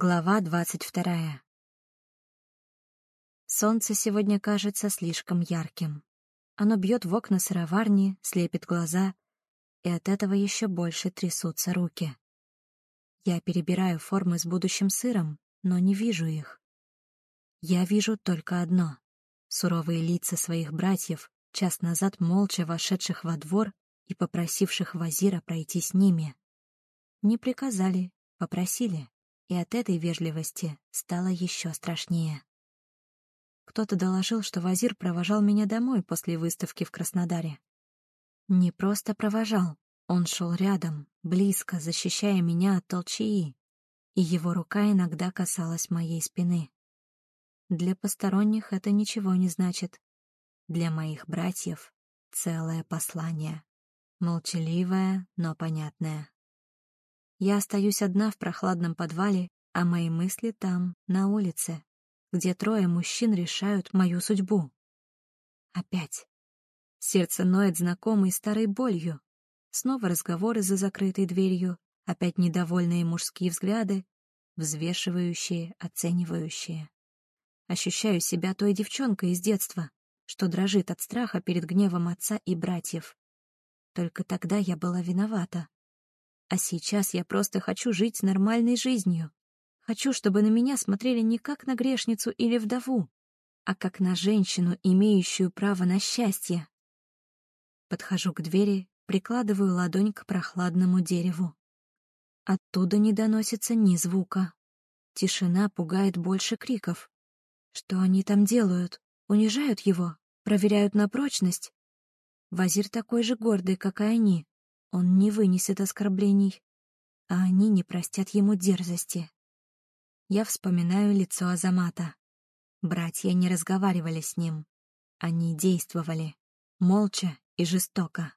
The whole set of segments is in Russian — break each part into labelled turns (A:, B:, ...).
A: Глава двадцать вторая. Солнце сегодня кажется слишком ярким. Оно бьет в окна сыроварни, слепит глаза, и от этого еще больше трясутся руки. Я перебираю формы с будущим сыром, но не вижу их. Я вижу только одно — суровые лица своих братьев, час назад молча вошедших во двор и попросивших Вазира пройти с ними. Не приказали, попросили, и от этой вежливости стало еще страшнее. Кто-то доложил, что Вазир провожал меня домой после выставки в Краснодаре. Не просто провожал, он шел рядом, близко, защищая меня от толчии, и его рука иногда касалась моей спины. Для посторонних это ничего не значит. Для моих братьев — целое послание. Молчаливое, но понятное. Я остаюсь одна в прохладном подвале, а мои мысли там, на улице, где трое мужчин решают мою судьбу. Опять. Сердце ноет знакомой старой болью. Снова разговоры за закрытой дверью, опять недовольные мужские взгляды, взвешивающие, оценивающие. Ощущаю себя той девчонкой из детства, что дрожит от страха перед гневом отца и братьев. Только тогда я была виновата. А сейчас я просто хочу жить нормальной жизнью. Хочу, чтобы на меня смотрели не как на грешницу или вдову, а как на женщину, имеющую право на счастье. Подхожу к двери, прикладываю ладонь к прохладному дереву. Оттуда не доносится ни звука. Тишина пугает больше криков. Что они там делают? Унижают его? Проверяют на прочность? Вазир такой же гордый, как и они. Он не вынесет оскорблений, а они не простят ему дерзости. Я вспоминаю лицо Азамата. Братья не разговаривали с ним. Они действовали, молча и жестоко.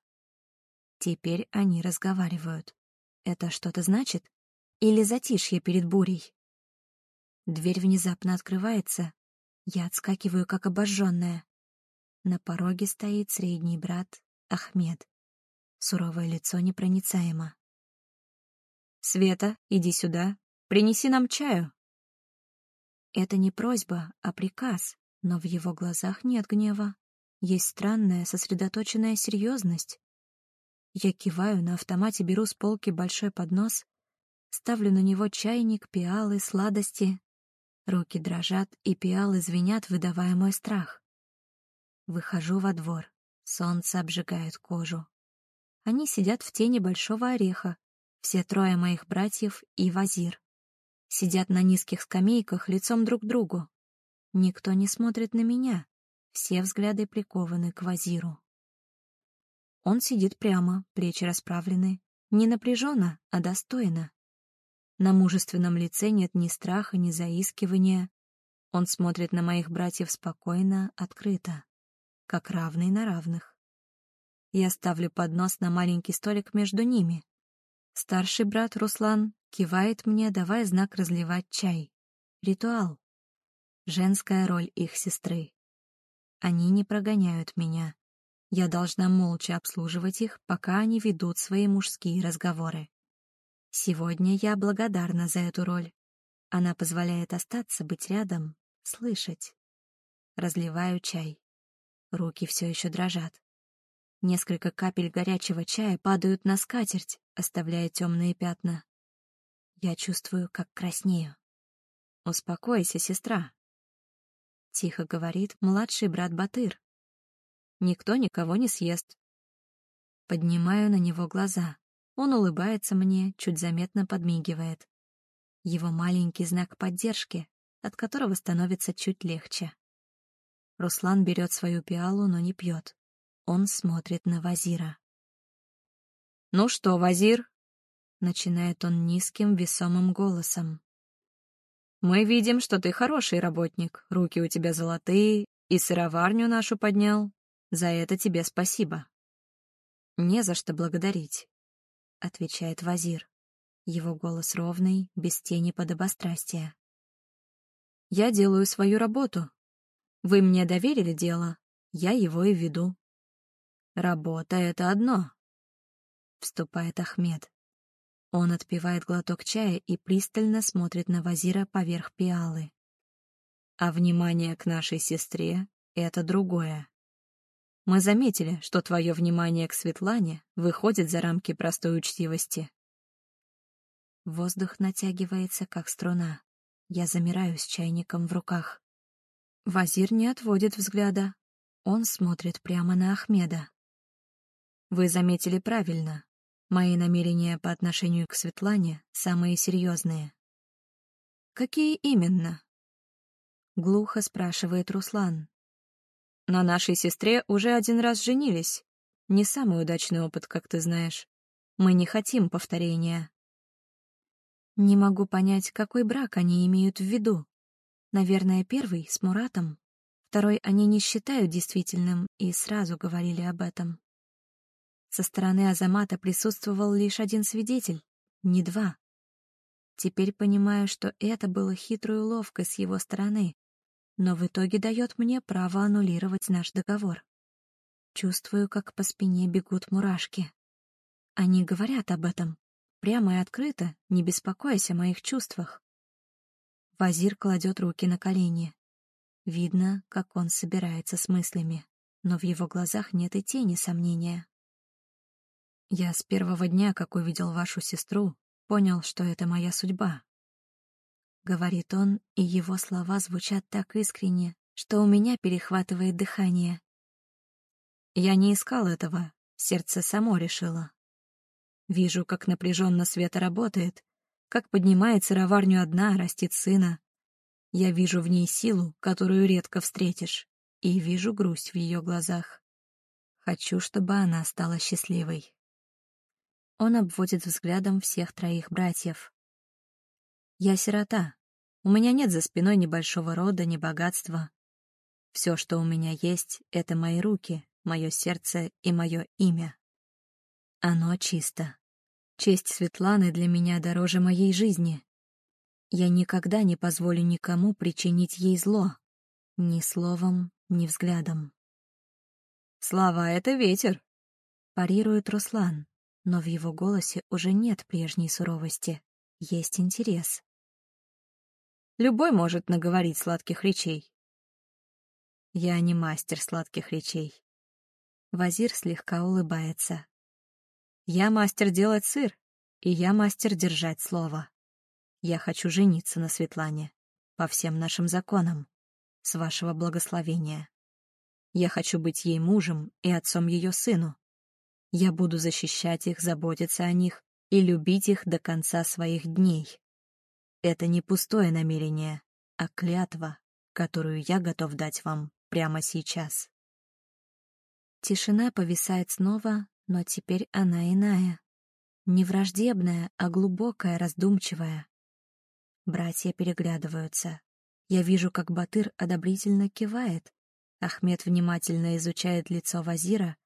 A: Теперь они разговаривают. Это что-то значит? Или затишье перед бурей? Дверь внезапно открывается. Я отскакиваю, как обожженная. На пороге стоит средний брат Ахмед. Суровое лицо непроницаемо. «Света, иди сюда. Принеси нам чаю». Это не просьба, а приказ, но в его глазах нет гнева. Есть странная, сосредоточенная серьезность. Я киваю, на автомате беру с полки большой поднос, ставлю на него чайник, пиалы, сладости. Руки дрожат, и пиалы звенят, выдавая мой страх. Выхожу во двор. Солнце обжигает кожу. Они сидят в тени большого ореха, все трое моих братьев и Вазир. Сидят на низких скамейках лицом друг к другу. Никто не смотрит на меня, все взгляды прикованы к Вазиру. Он сидит прямо, плечи расправлены, не напряженно, а достойно. На мужественном лице нет ни страха, ни заискивания. Он смотрит на моих братьев спокойно, открыто, как равный на равных. Я ставлю поднос на маленький столик между ними. Старший брат Руслан кивает мне, давая знак разливать чай. Ритуал. Женская роль их сестры. Они не прогоняют меня. Я должна молча обслуживать их, пока они ведут свои мужские разговоры. Сегодня я благодарна за эту роль. Она позволяет остаться, быть рядом, слышать. Разливаю чай. Руки все еще дрожат. Несколько капель горячего чая падают на скатерть, оставляя темные пятна. Я чувствую, как краснею. «Успокойся, сестра», — тихо говорит младший брат Батыр. «Никто никого не съест». Поднимаю на него глаза. Он улыбается мне, чуть заметно подмигивает. Его маленький знак поддержки, от которого становится чуть легче. Руслан берет свою пиалу, но не пьет. Он смотрит на Вазира. «Ну что, Вазир?» — начинает он низким, весомым голосом. «Мы видим, что ты хороший работник, руки у тебя золотые, и сыроварню нашу поднял. За это тебе спасибо». «Не за что благодарить», — отвечает Вазир. Его голос ровный, без тени подобострастия. «Я делаю свою работу. Вы мне доверили дело, я его и веду. Работа — это одно. Вступает Ахмед. Он отпивает глоток чая и пристально смотрит на Вазира поверх пиалы. А внимание к нашей сестре — это другое. Мы заметили, что твое внимание к Светлане выходит за рамки простой учтивости. Воздух натягивается, как струна. Я замираю с чайником в руках. Вазир не отводит взгляда. Он смотрит прямо на Ахмеда. Вы заметили правильно. Мои намерения по отношению к Светлане самые серьезные. Какие именно? Глухо спрашивает Руслан. На нашей сестре уже один раз женились. Не самый удачный опыт, как ты знаешь. Мы не хотим повторения. Не могу понять, какой брак они имеют в виду. Наверное, первый с Муратом. Второй они не считают действительным и сразу говорили об этом. Со стороны Азамата присутствовал лишь один свидетель, не два. Теперь понимаю, что это было хитрой уловкой с его стороны, но в итоге дает мне право аннулировать наш договор. Чувствую, как по спине бегут мурашки. Они говорят об этом, прямо и открыто, не беспокоясь о моих чувствах. Вазир кладет руки на колени. Видно, как он собирается с мыслями, но в его глазах нет и тени сомнения. Я с первого дня, как увидел вашу сестру, понял, что это моя судьба. Говорит он, и его слова звучат так искренне, что у меня перехватывает дыхание. Я не искал этого, сердце само решило. Вижу, как напряженно Света работает, как поднимает сыроварню одна, растит сына. Я вижу в ней силу, которую редко встретишь, и вижу грусть в ее глазах. Хочу, чтобы она стала счастливой. Он обводит взглядом всех троих братьев. «Я сирота. У меня нет за спиной ни большого рода, ни богатства. Все, что у меня есть, — это мои руки, мое сердце и мое имя. Оно чисто. Честь Светланы для меня дороже моей жизни. Я никогда не позволю никому причинить ей зло. Ни словом, ни взглядом. «Слова — это ветер», — парирует Руслан но в его голосе уже нет прежней суровости, есть интерес. Любой может наговорить сладких речей. Я не мастер сладких речей. Вазир слегка улыбается. Я мастер делать сыр, и я мастер держать слово. Я хочу жениться на Светлане, по всем нашим законам, с вашего благословения. Я хочу быть ей мужем и отцом ее сыну. Я буду защищать их, заботиться о них и любить их до конца своих дней. Это не пустое намерение, а клятва, которую я готов дать вам прямо сейчас. Тишина повисает снова, но теперь она иная. Не враждебная, а глубокая, раздумчивая. Братья переглядываются. Я вижу, как Батыр одобрительно кивает. Ахмед внимательно изучает лицо Вазира,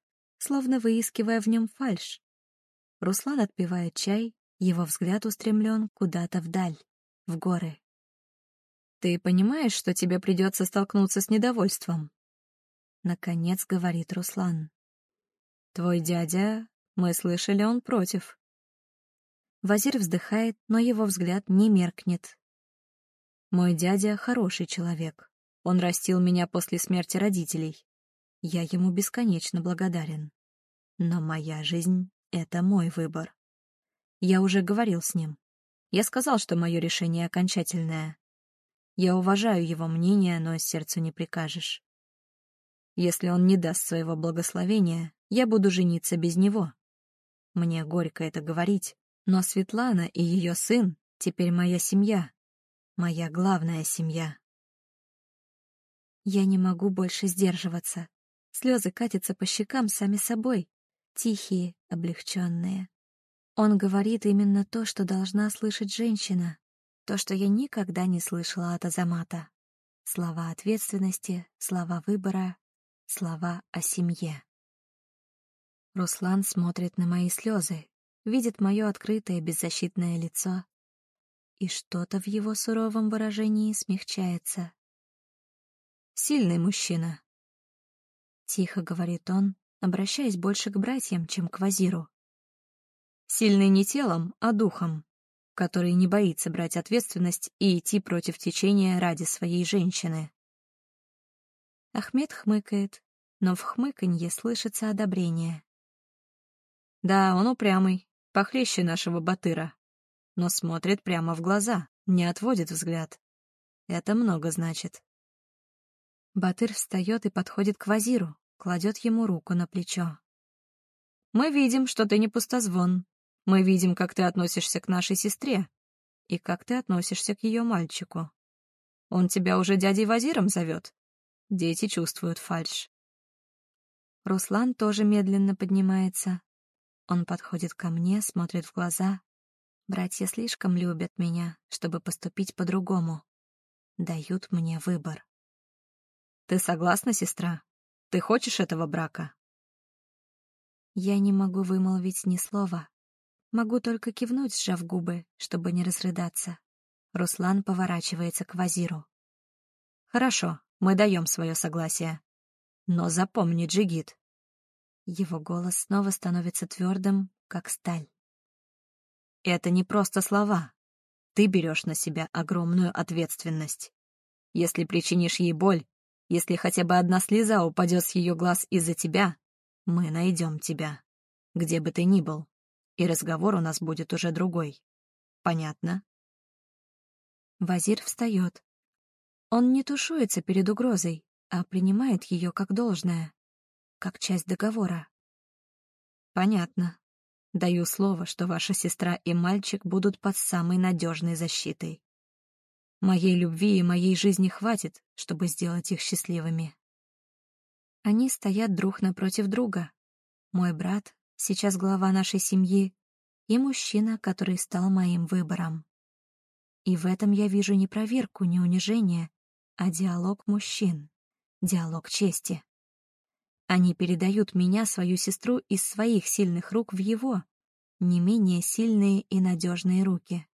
A: словно выискивая в нем фальшь. Руслан отпивает чай, его взгляд устремлен куда-то вдаль, в горы. «Ты понимаешь, что тебе придется столкнуться с недовольством?» Наконец говорит Руслан. «Твой дядя, мы слышали, он против». Вазир вздыхает, но его взгляд не меркнет. «Мой дядя — хороший человек. Он растил меня после смерти родителей. Я ему бесконечно благодарен. Но моя жизнь — это мой выбор. Я уже говорил с ним. Я сказал, что мое решение окончательное. Я уважаю его мнение, но сердцу не прикажешь. Если он не даст своего благословения, я буду жениться без него. Мне горько это говорить, но Светлана и ее сын теперь моя семья, моя главная семья. Я не могу больше сдерживаться. Слезы катятся по щекам сами собой, тихие, облегченные. Он говорит именно то, что должна слышать женщина, то, что я никогда не слышала от Азамата. Слова ответственности, слова выбора, слова о семье. Руслан смотрит на мои слезы, видит мое открытое беззащитное лицо, и что-то в его суровом выражении смягчается. Сильный мужчина, — тихо говорит он, обращаясь больше к братьям, чем к Вазиру. Сильный не телом, а духом, который не боится брать ответственность и идти против течения ради своей женщины. Ахмед хмыкает, но в хмыканье слышится одобрение. Да, он упрямый, похлеще нашего Батыра, но смотрит прямо в глаза, не отводит взгляд. Это много значит. Батыр встает и подходит к Вазиру, кладет ему руку на плечо. «Мы видим, что ты не пустозвон. Мы видим, как ты относишься к нашей сестре и как ты относишься к ее мальчику. Он тебя уже дядей Вазиром зовет. Дети чувствуют фальшь. Руслан тоже медленно поднимается. Он подходит ко мне, смотрит в глаза. Братья слишком любят меня, чтобы поступить по-другому. Дают мне выбор. Ты согласна, сестра? Ты хочешь этого брака? Я не могу вымолвить ни слова. Могу только кивнуть, сжав губы, чтобы не разрыдаться. Руслан поворачивается к Вазиру. Хорошо, мы даем свое согласие. Но запомни, Джигит. Его голос снова становится твердым, как сталь. Это не просто слова. Ты берешь на себя огромную ответственность. Если причинишь ей боль, если хотя бы одна слеза упадет с ее глаз из-за тебя, мы найдем тебя, где бы ты ни был, и разговор у нас будет уже другой. Понятно? Вазир встает. Он не тушуется перед угрозой, а принимает ее как должное, как часть договора. Понятно. Даю слово, что ваша сестра и мальчик будут под самой надежной защитой. Моей любви и моей жизни хватит, чтобы сделать их счастливыми. Они стоят друг напротив друга. Мой брат, сейчас глава нашей семьи, и мужчина, который стал моим выбором. И в этом я вижу не проверку, не унижение, а диалог мужчин, диалог чести. Они передают меня, свою сестру, из своих сильных рук в его, не менее сильные и надежные руки.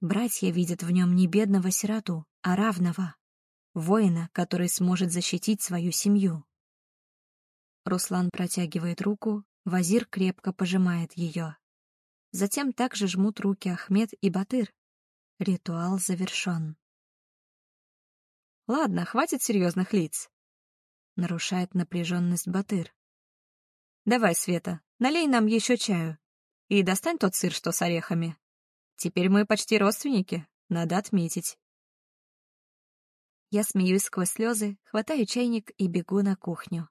A: Братья видят в нем не бедного сироту, а равного, воина, который сможет защитить свою семью. Руслан протягивает руку, Вазир крепко пожимает ее. Затем также жмут руки Ахмед и Батыр. Ритуал завершен. Ладно, хватит серьезных лиц. Нарушает напряженность Батыр. Давай, Света, налей нам еще чаю. И достань тот сыр, что с орехами. Теперь мы почти родственники, надо отметить. Я смеюсь сквозь слезы, хватаю чайник и бегу на кухню.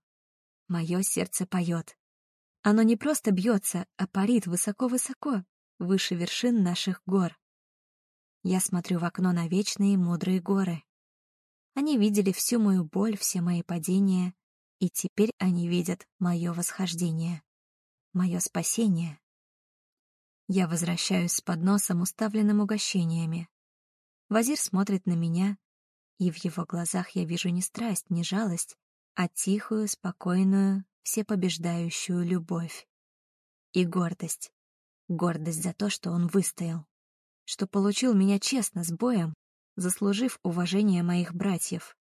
A: Мое сердце поет. Оно не просто бьется, а парит высоко-высоко, выше вершин наших гор. Я смотрю в окно на вечные мудрые горы. Они видели всю мою боль, все мои падения, и теперь они видят мое восхождение, мое спасение. Я возвращаюсь с подносом, уставленным угощениями. Вазир смотрит на меня, и в его глазах я вижу не страсть, не жалость, а тихую, спокойную, всепобеждающую любовь. И гордость. Гордость за то, что он выстоял. Что получил меня честно, с боем, заслужив уважение моих братьев.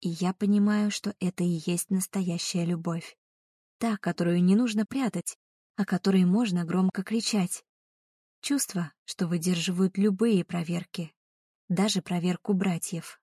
A: И я понимаю, что это и есть настоящая любовь. Та, которую не нужно прятать, о которой можно громко кричать. Чувства, что выдерживают любые проверки, даже проверку братьев.